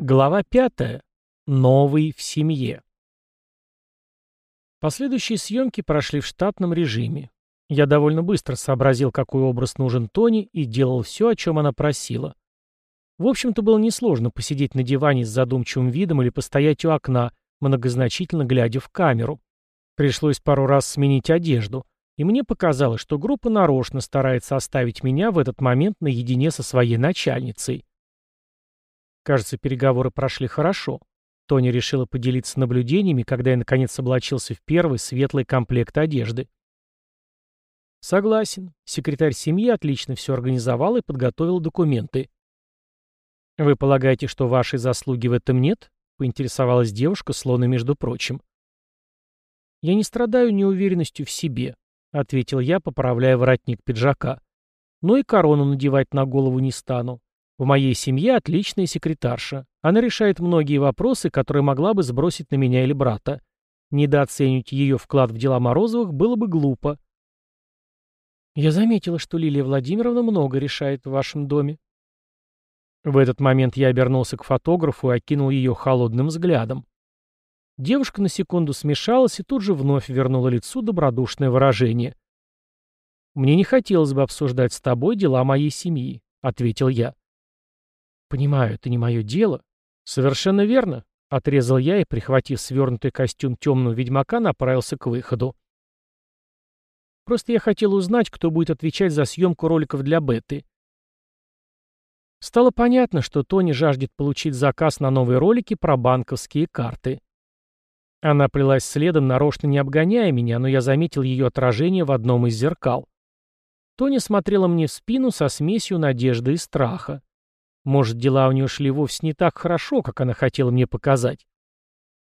Глава пятая. Новый в семье. Последующие съемки прошли в штатном режиме. Я довольно быстро сообразил, какой образ нужен Тони, и делал все, о чем она просила. В общем-то, было несложно посидеть на диване с задумчивым видом или постоять у окна, многозначительно глядя в камеру. Пришлось пару раз сменить одежду, и мне показалось, что группа нарочно старается оставить меня в этот момент наедине со своей начальницей. Кажется, переговоры прошли хорошо. Тоня решила поделиться наблюдениями, когда я наконец облачился в первый светлый комплект одежды. Согласен. Секретарь семьи отлично все организовал и подготовил документы. Вы полагаете, что вашей заслуги в этом нет? Поинтересовалась девушка, словно между прочим. Я не страдаю неуверенностью в себе, ответил я, поправляя воротник пиджака. Но и корону надевать на голову не стану. В моей семье отличная секретарша. Она решает многие вопросы, которые могла бы сбросить на меня или брата. Недооценивать ее вклад в дела Морозовых было бы глупо. Я заметила, что Лилия Владимировна много решает в вашем доме. В этот момент я обернулся к фотографу и окинул ее холодным взглядом. Девушка на секунду смешалась и тут же вновь вернула лицу добродушное выражение. «Мне не хотелось бы обсуждать с тобой дела моей семьи», — ответил я. «Понимаю, это не мое дело». «Совершенно верно», — отрезал я и, прихватив свернутый костюм темного ведьмака, направился к выходу. Просто я хотел узнать, кто будет отвечать за съемку роликов для беты. Стало понятно, что Тони жаждет получить заказ на новые ролики про банковские карты. Она плелась следом, нарочно не обгоняя меня, но я заметил ее отражение в одном из зеркал. Тони смотрела мне в спину со смесью надежды и страха. Может, дела у нее шли вовсе не так хорошо, как она хотела мне показать.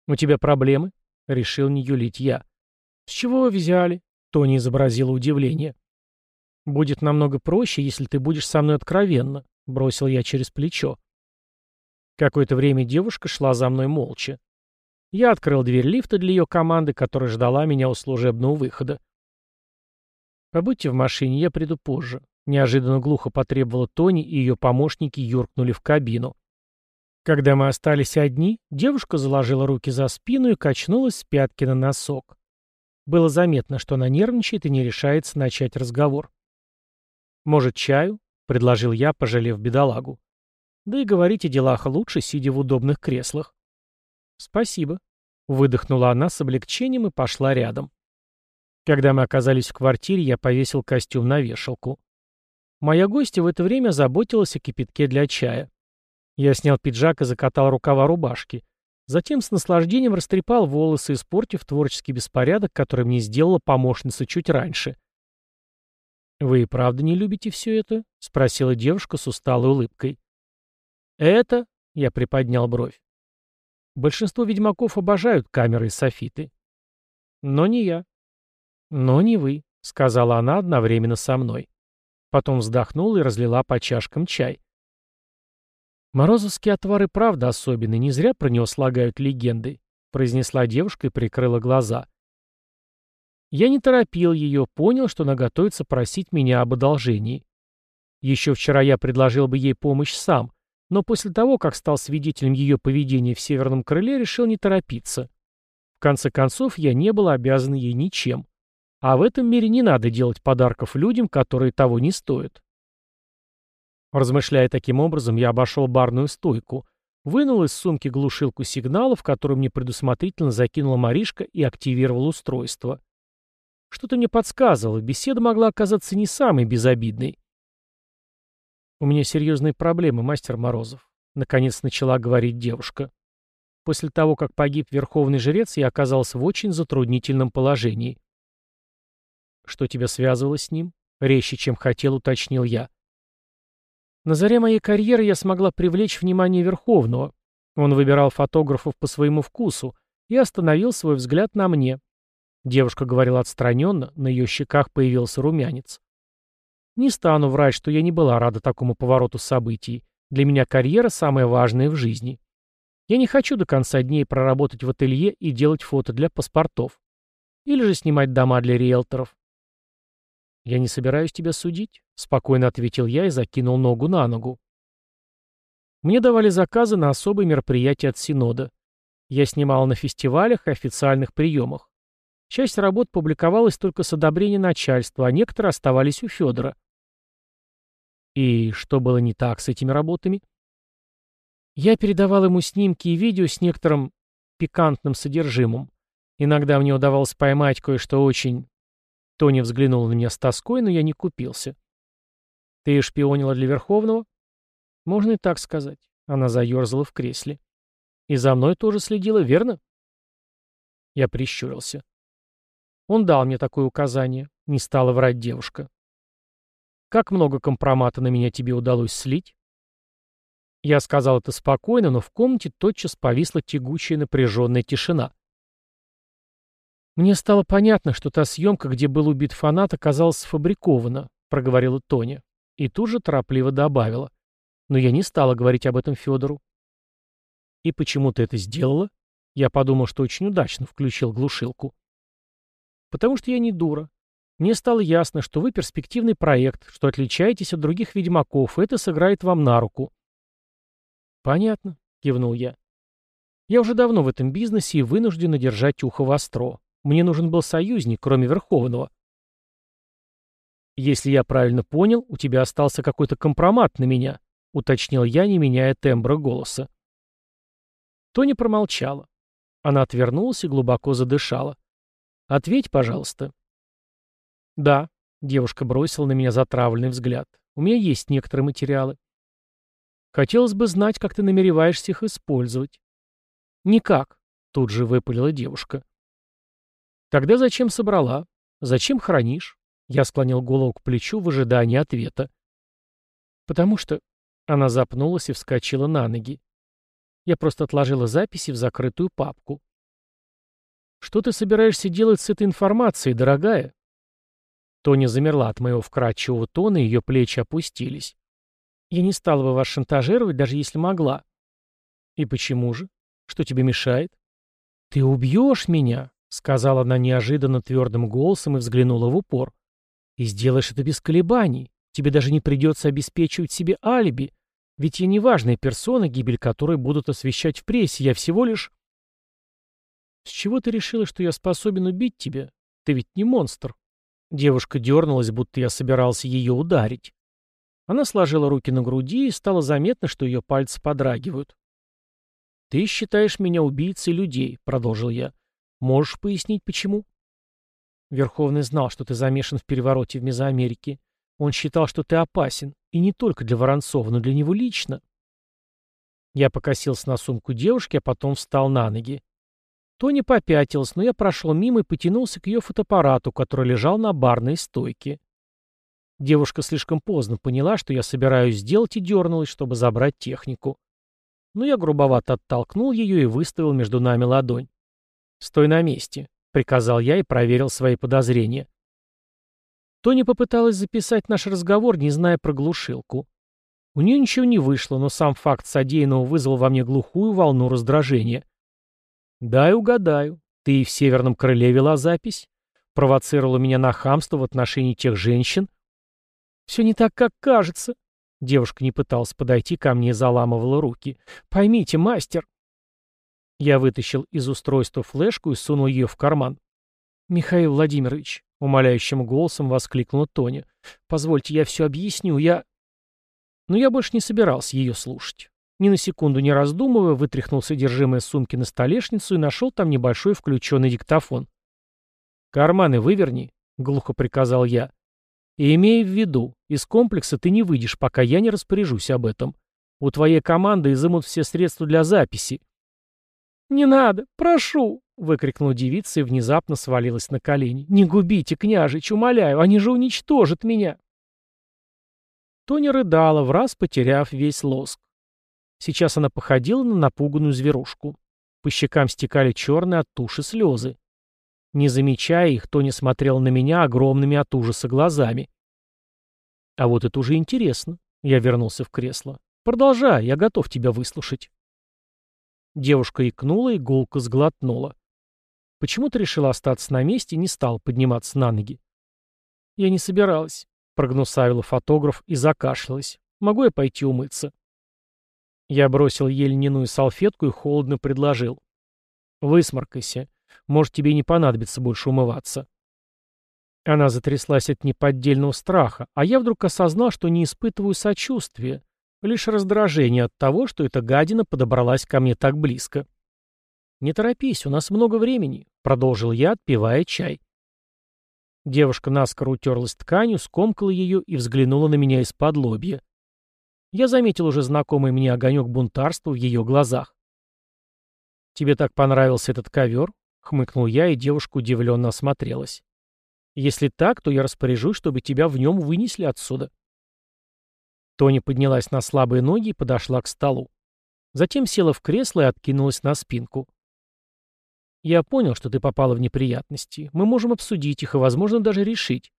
«У тебя проблемы?» — решил не юлить я. «С чего вы взяли?» — Тони изобразила удивление. «Будет намного проще, если ты будешь со мной откровенно», — бросил я через плечо. Какое-то время девушка шла за мной молча. Я открыл дверь лифта для ее команды, которая ждала меня у служебного выхода. «Побудьте в машине, я приду позже», Неожиданно глухо потребовала Тони, и ее помощники юркнули в кабину. Когда мы остались одни, девушка заложила руки за спину и качнулась с пятки на носок. Было заметно, что она нервничает и не решается начать разговор. «Может, чаю?» — предложил я, пожалев бедолагу. «Да и говорить о делах лучше, сидя в удобных креслах». «Спасибо», — выдохнула она с облегчением и пошла рядом. Когда мы оказались в квартире, я повесил костюм на вешалку. Моя гостья в это время заботилась о кипятке для чая. Я снял пиджак и закатал рукава рубашки. Затем с наслаждением растрепал волосы, испортив творческий беспорядок, который мне сделала помощница чуть раньше. «Вы и правда не любите все это?» — спросила девушка с усталой улыбкой. «Это?» — я приподнял бровь. «Большинство ведьмаков обожают камеры и софиты». «Но не я». «Но не вы», — сказала она одновременно со мной. Потом вздохнула и разлила по чашкам чай. «Морозовские отвары правда особенные, не зря про него слагают легенды», произнесла девушка и прикрыла глаза. Я не торопил ее, понял, что она готовится просить меня об одолжении. Еще вчера я предложил бы ей помощь сам, но после того, как стал свидетелем ее поведения в Северном Крыле, решил не торопиться. В конце концов, я не был обязан ей ничем. А в этом мире не надо делать подарков людям, которые того не стоят. Размышляя таким образом, я обошел барную стойку, вынул из сумки глушилку сигналов, которую мне предусмотрительно закинула Маришка и активировал устройство. Что-то мне подсказывало, беседа могла оказаться не самой безобидной. «У меня серьезные проблемы, мастер Морозов», — наконец начала говорить девушка. После того, как погиб верховный жрец, я оказался в очень затруднительном положении. Что тебя связывало с ним? Резче, чем хотел, уточнил я. На заре моей карьеры я смогла привлечь внимание Верховного. Он выбирал фотографов по своему вкусу и остановил свой взгляд на мне. Девушка говорила отстраненно, на ее щеках появился румянец. Не стану врать, что я не была рада такому повороту событий. Для меня карьера самая важная в жизни. Я не хочу до конца дней проработать в ателье и делать фото для паспортов. Или же снимать дома для риэлторов. «Я не собираюсь тебя судить», — спокойно ответил я и закинул ногу на ногу. Мне давали заказы на особые мероприятия от Синода. Я снимал на фестивалях и официальных приемах. Часть работ публиковалась только с одобрения начальства, а некоторые оставались у Федора. И что было не так с этими работами? Я передавал ему снимки и видео с некоторым пикантным содержимым. Иногда мне удавалось поймать кое-что очень... Тони взглянул на меня с тоской, но я не купился. «Ты шпионила для Верховного?» «Можно и так сказать». Она заерзала в кресле. «И за мной тоже следила, верно?» Я прищурился. Он дал мне такое указание. Не стала врать девушка. «Как много компромата на меня тебе удалось слить?» Я сказал это спокойно, но в комнате тотчас повисла тягучая напряженная тишина. «Мне стало понятно, что та съемка, где был убит фанат, оказалась сфабрикована», — проговорила Тоня. И тут же торопливо добавила. «Но я не стала говорить об этом Федору». «И почему ты это сделала?» Я подумал, что очень удачно включил глушилку. «Потому что я не дура. Мне стало ясно, что вы перспективный проект, что отличаетесь от других ведьмаков, и это сыграет вам на руку. «Понятно», — кивнул я. «Я уже давно в этом бизнесе и вынужден держать ухо востро. Мне нужен был союзник, кроме Верховного». «Если я правильно понял, у тебя остался какой-то компромат на меня», — уточнил я, не меняя тембра голоса. Тони промолчала. Она отвернулась и глубоко задышала. «Ответь, пожалуйста». «Да», — девушка бросила на меня затравленный взгляд. «У меня есть некоторые материалы. Хотелось бы знать, как ты намереваешься их использовать. Никак, тут же выпалила девушка. Тогда зачем собрала? Зачем хранишь? Я склонил голову к плечу в ожидании ответа. Потому что... Она запнулась и вскочила на ноги. Я просто отложила записи в закрытую папку. «Что ты собираешься делать с этой информацией, дорогая?» Тоня замерла от моего вкрадчивого тона, и ее плечи опустились. Я не стала бы вас шантажировать, даже если могла. И почему же? Что тебе мешает? Ты убьешь меня, сказала она неожиданно твердым голосом и взглянула в упор. И сделаешь это без колебаний. Тебе даже не придется обеспечивать себе алиби. Ведь я не важная персона, гибель которой будут освещать в прессе. Я всего лишь... С чего ты решила, что я способен убить тебя? Ты ведь не монстр. Девушка дернулась, будто я собирался ее ударить. Она сложила руки на груди, и стало заметно, что ее пальцы подрагивают. «Ты считаешь меня убийцей людей», — продолжил я. «Можешь пояснить, почему?» Верховный знал, что ты замешан в перевороте в Мезоамерике. Он считал, что ты опасен, и не только для Воронцова, но для него лично. Я покосился на сумку девушки, а потом встал на ноги. Тони попятилась, но я прошел мимо и потянулся к ее фотоаппарату, который лежал на барной стойке. Девушка слишком поздно поняла, что я собираюсь сделать, и дернулась, чтобы забрать технику. Но я грубовато оттолкнул ее и выставил между нами ладонь. «Стой на месте», — приказал я и проверил свои подозрения. Тони попыталась записать наш разговор, не зная про глушилку. У нее ничего не вышло, но сам факт содеянного вызвал во мне глухую волну раздражения. «Дай угадаю, ты и в Северном Крыле вела запись? Провоцировала меня на хамство в отношении тех женщин?» «Все не так, как кажется». Девушка не пыталась подойти ко мне и заламывала руки. «Поймите, мастер». Я вытащил из устройства флешку и сунул ее в карман. «Михаил Владимирович», — умоляющим голосом воскликнула Тоня, — «позвольте, я все объясню, я...» Но я больше не собирался ее слушать. Ни на секунду не раздумывая, вытряхнул содержимое сумки на столешницу и нашел там небольшой включенный диктофон. «Карманы выверни», — глухо приказал я. И имея в виду, из комплекса ты не выйдешь, пока я не распоряжусь об этом. У твоей команды изымут все средства для записи. «Не надо, прошу!» — выкрикнула девица и внезапно свалилась на колени. «Не губите, княжич, умоляю, они же уничтожат меня!» Тоня рыдала, в раз потеряв весь лоск. Сейчас она походила на напуганную зверушку. По щекам стекали черные от туши слезы. Не замечая их, Тони смотрел на меня огромными от ужаса глазами. А вот это уже интересно. Я вернулся в кресло. Продолжай, я готов тебя выслушать. Девушка икнула и гулко сглотнула. Почему-то решила остаться на месте и не стал подниматься на ноги. Я не собиралась, прогнусавила фотограф и закашлялась. Могу я пойти умыться? Я бросил ей льняную салфетку и холодно предложил. «Высморкайся. Может, тебе не понадобится больше умываться». Она затряслась от неподдельного страха, а я вдруг осознал, что не испытываю сочувствия, лишь раздражение от того, что эта гадина подобралась ко мне так близко. «Не торопись, у нас много времени», — продолжил я, отпивая чай. Девушка наскоро утерлась тканью, скомкала ее и взглянула на меня из-под лобья. Я заметил уже знакомый мне огонек бунтарства в ее глазах. «Тебе так понравился этот ковер?» — хмыкнул я, и девушка удивленно осмотрелась. «Если так, то я распоряжусь, чтобы тебя в нем вынесли отсюда». Тони поднялась на слабые ноги и подошла к столу. Затем села в кресло и откинулась на спинку. «Я понял, что ты попала в неприятности. Мы можем обсудить их и, возможно, даже решить».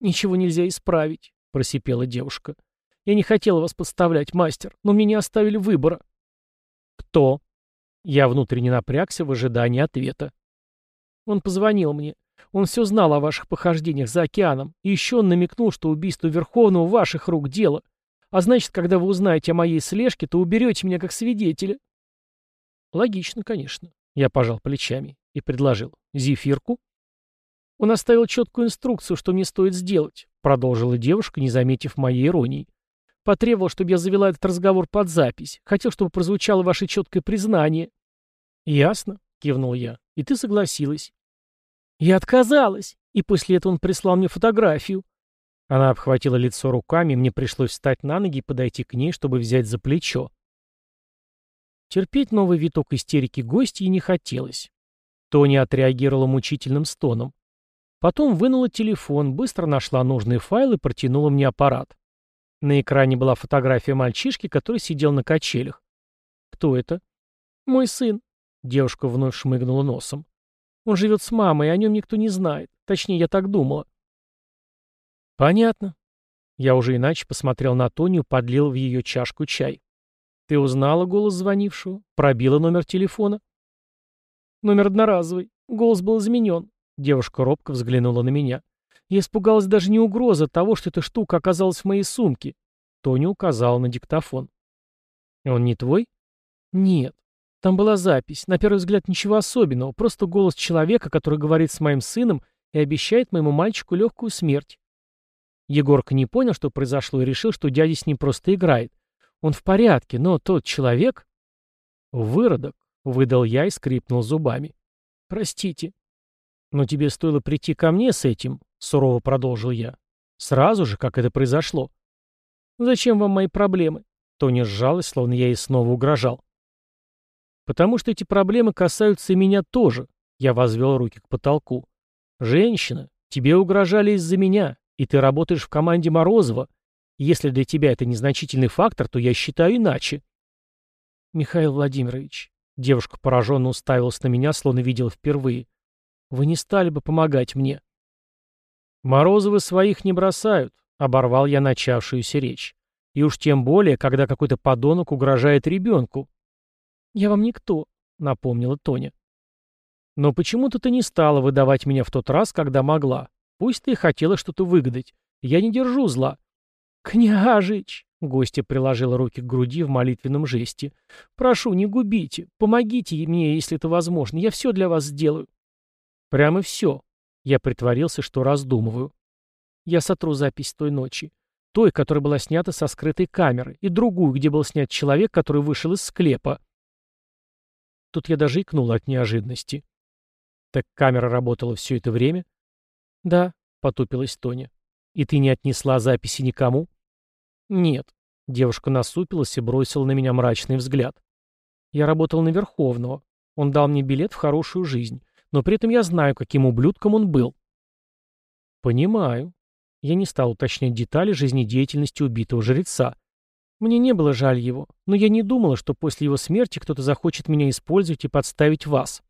«Ничего нельзя исправить», — просипела девушка. Я не хотела вас подставлять, мастер, но мне не оставили выбора. Кто? Я внутренне напрягся в ожидании ответа. Он позвонил мне. Он все знал о ваших похождениях за океаном. И еще он намекнул, что убийство Верховного ваших рук дело. А значит, когда вы узнаете о моей слежке, то уберете меня как свидетеля. Логично, конечно. Я пожал плечами и предложил. Зефирку? Он оставил четкую инструкцию, что мне стоит сделать, продолжила девушка, не заметив моей иронии. Потребовал, чтобы я завела этот разговор под запись. Хотел, чтобы прозвучало ваше четкое признание. Ясно, кивнул я. И ты согласилась. Я отказалась. И после этого он прислал мне фотографию. Она обхватила лицо руками, мне пришлось встать на ноги и подойти к ней, чтобы взять за плечо. Терпеть новый виток истерики гостей не хотелось. Тони отреагировала мучительным стоном. Потом вынула телефон, быстро нашла нужный файл и протянула мне аппарат. На экране была фотография мальчишки, который сидел на качелях. «Кто это?» «Мой сын», — девушка вновь шмыгнула носом. «Он живет с мамой, и о нем никто не знает. Точнее, я так думала». «Понятно». Я уже иначе посмотрел на Тонию, подлил в ее чашку чай. «Ты узнала голос звонившего? Пробила номер телефона?» «Номер одноразовый. Голос был изменен». Девушка робко взглянула на меня. Я испугалась даже не угроза того, что эта штука оказалась в моей сумке. Тони указал на диктофон. «Он не твой?» «Нет. Там была запись. На первый взгляд ничего особенного. Просто голос человека, который говорит с моим сыном и обещает моему мальчику легкую смерть». Егорка не понял, что произошло, и решил, что дядя с ним просто играет. Он в порядке, но тот человек... «Выродок», — выдал я и скрипнул зубами. «Простите». «Но тебе стоило прийти ко мне с этим», — сурово продолжил я. «Сразу же, как это произошло». «Зачем вам мои проблемы?» Тони сжалась, словно я ей снова угрожал. «Потому что эти проблемы касаются и меня тоже», — я возвел руки к потолку. «Женщина, тебе угрожали из-за меня, и ты работаешь в команде Морозова. Если для тебя это незначительный фактор, то я считаю иначе». «Михаил Владимирович», — девушка пораженно уставилась на меня, словно видела впервые, — «вы не стали бы помогать мне». «Морозовы своих не бросают», — оборвал я начавшуюся речь. «И уж тем более, когда какой-то подонок угрожает ребенку». «Я вам никто», — напомнила Тоня. «Но почему-то ты не стала выдавать меня в тот раз, когда могла. Пусть ты хотела что-то выгадать. Я не держу зла». «Княжич!» — гостья приложила руки к груди в молитвенном жесте. «Прошу, не губите. Помогите мне, если это возможно. Я все для вас сделаю». «Прямо все», я притворился, что раздумываю. Я сотру запись той ночи. Той, которая была снята со скрытой камеры, и другую, где был снят человек, который вышел из склепа. Тут я даже икнул от неожиданности. Так камера работала все это время? Да, потупилась Тоня. И ты не отнесла записи никому? Нет. Девушка насупилась и бросила на меня мрачный взгляд. Я работал на Верховного. Он дал мне билет в хорошую жизнь но при этом я знаю, каким ублюдком он был. Понимаю. Я не стал уточнять детали жизнедеятельности убитого жреца. Мне не было жаль его, но я не думала, что после его смерти кто-то захочет меня использовать и подставить вас.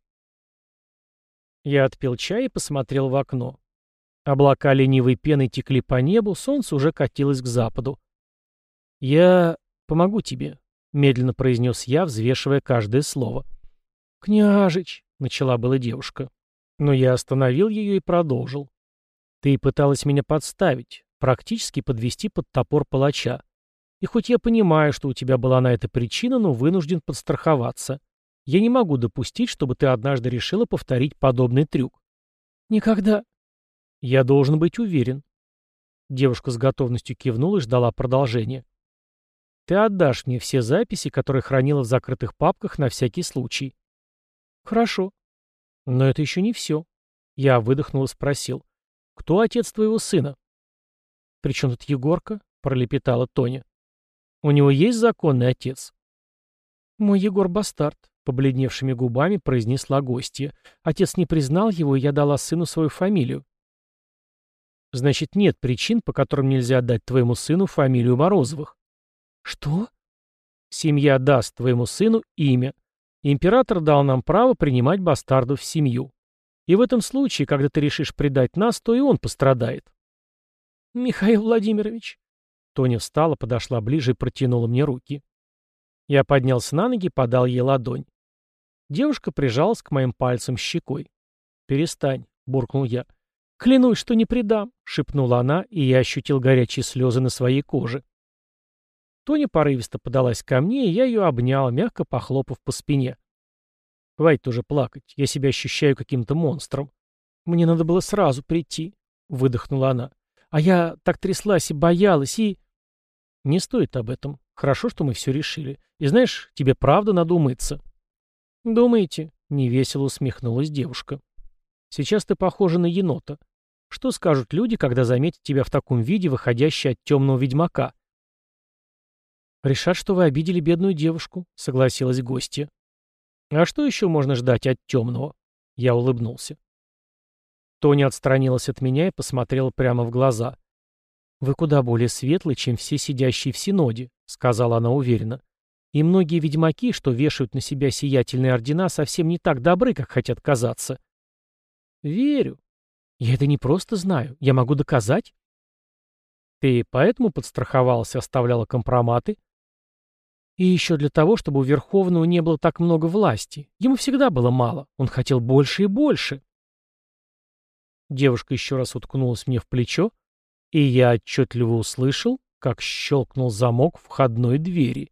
Я отпил чай и посмотрел в окно. Облака ленивой пеной текли по небу, солнце уже катилось к западу. «Я помогу тебе», — медленно произнес я, взвешивая каждое слово. «Княжич», — начала была девушка. Но я остановил ее и продолжил. «Ты пыталась меня подставить, практически подвести под топор палача. И хоть я понимаю, что у тебя была на это причина, но вынужден подстраховаться. Я не могу допустить, чтобы ты однажды решила повторить подобный трюк. Никогда. Я должен быть уверен. Девушка с готовностью кивнула и ждала продолжения. Ты отдашь мне все записи, которые хранила в закрытых папках на всякий случай. Хорошо. Но это еще не все. Я выдохнул и спросил. Кто отец твоего сына? При чем тут Егорка? Пролепетала Тоня. У него есть законный отец? Мой Егор бастард, побледневшими губами произнесла гостья. Отец не признал его, и я дала сыну свою фамилию. Значит, нет причин, по которым нельзя отдать твоему сыну фамилию Морозовых. Что? Семья даст твоему сыну имя. Император дал нам право принимать бастардов в семью. И в этом случае, когда ты решишь предать нас, то и он пострадает. Михаил Владимирович. Тоня встала, подошла ближе и протянула мне руки. Я поднялся на ноги подал ей ладонь. Девушка прижалась к моим пальцам щекой. «Перестань», — буркнул я. «Клянусь, что не предам», — шепнула она, и я ощутил горячие слезы на своей коже. Тоня порывисто подалась ко мне, и я ее обнял, мягко похлопав по спине. «Хватит уже плакать, я себя ощущаю каким-то монстром. Мне надо было сразу прийти», — выдохнула она. «А я так тряслась и боялась, и...» «Не стоит об этом. Хорошо, что мы все решили. И знаешь, тебе правда надо умыться». «Думаете?» — невесело усмехнулась девушка. «Сейчас ты похожа на енота. Что скажут люди, когда заметят тебя в таком виде, выходящей от темного ведьмака?» «Решат, что вы обидели бедную девушку», — согласилась гостья. «А что еще можно ждать от темного?» Я улыбнулся. Тоня отстранилась от меня и посмотрела прямо в глаза. «Вы куда более светлый, чем все сидящие в Синоде», — сказала она уверенно. «И многие ведьмаки, что вешают на себя сиятельные ордена, совсем не так добры, как хотят казаться». «Верю. Я это не просто знаю. Я могу доказать». «Ты поэтому подстраховался, оставляла компроматы?» И еще для того, чтобы у Верховного не было так много власти. Ему всегда было мало. Он хотел больше и больше. Девушка еще раз уткнулась мне в плечо, и я отчетливо услышал, как щелкнул замок входной двери.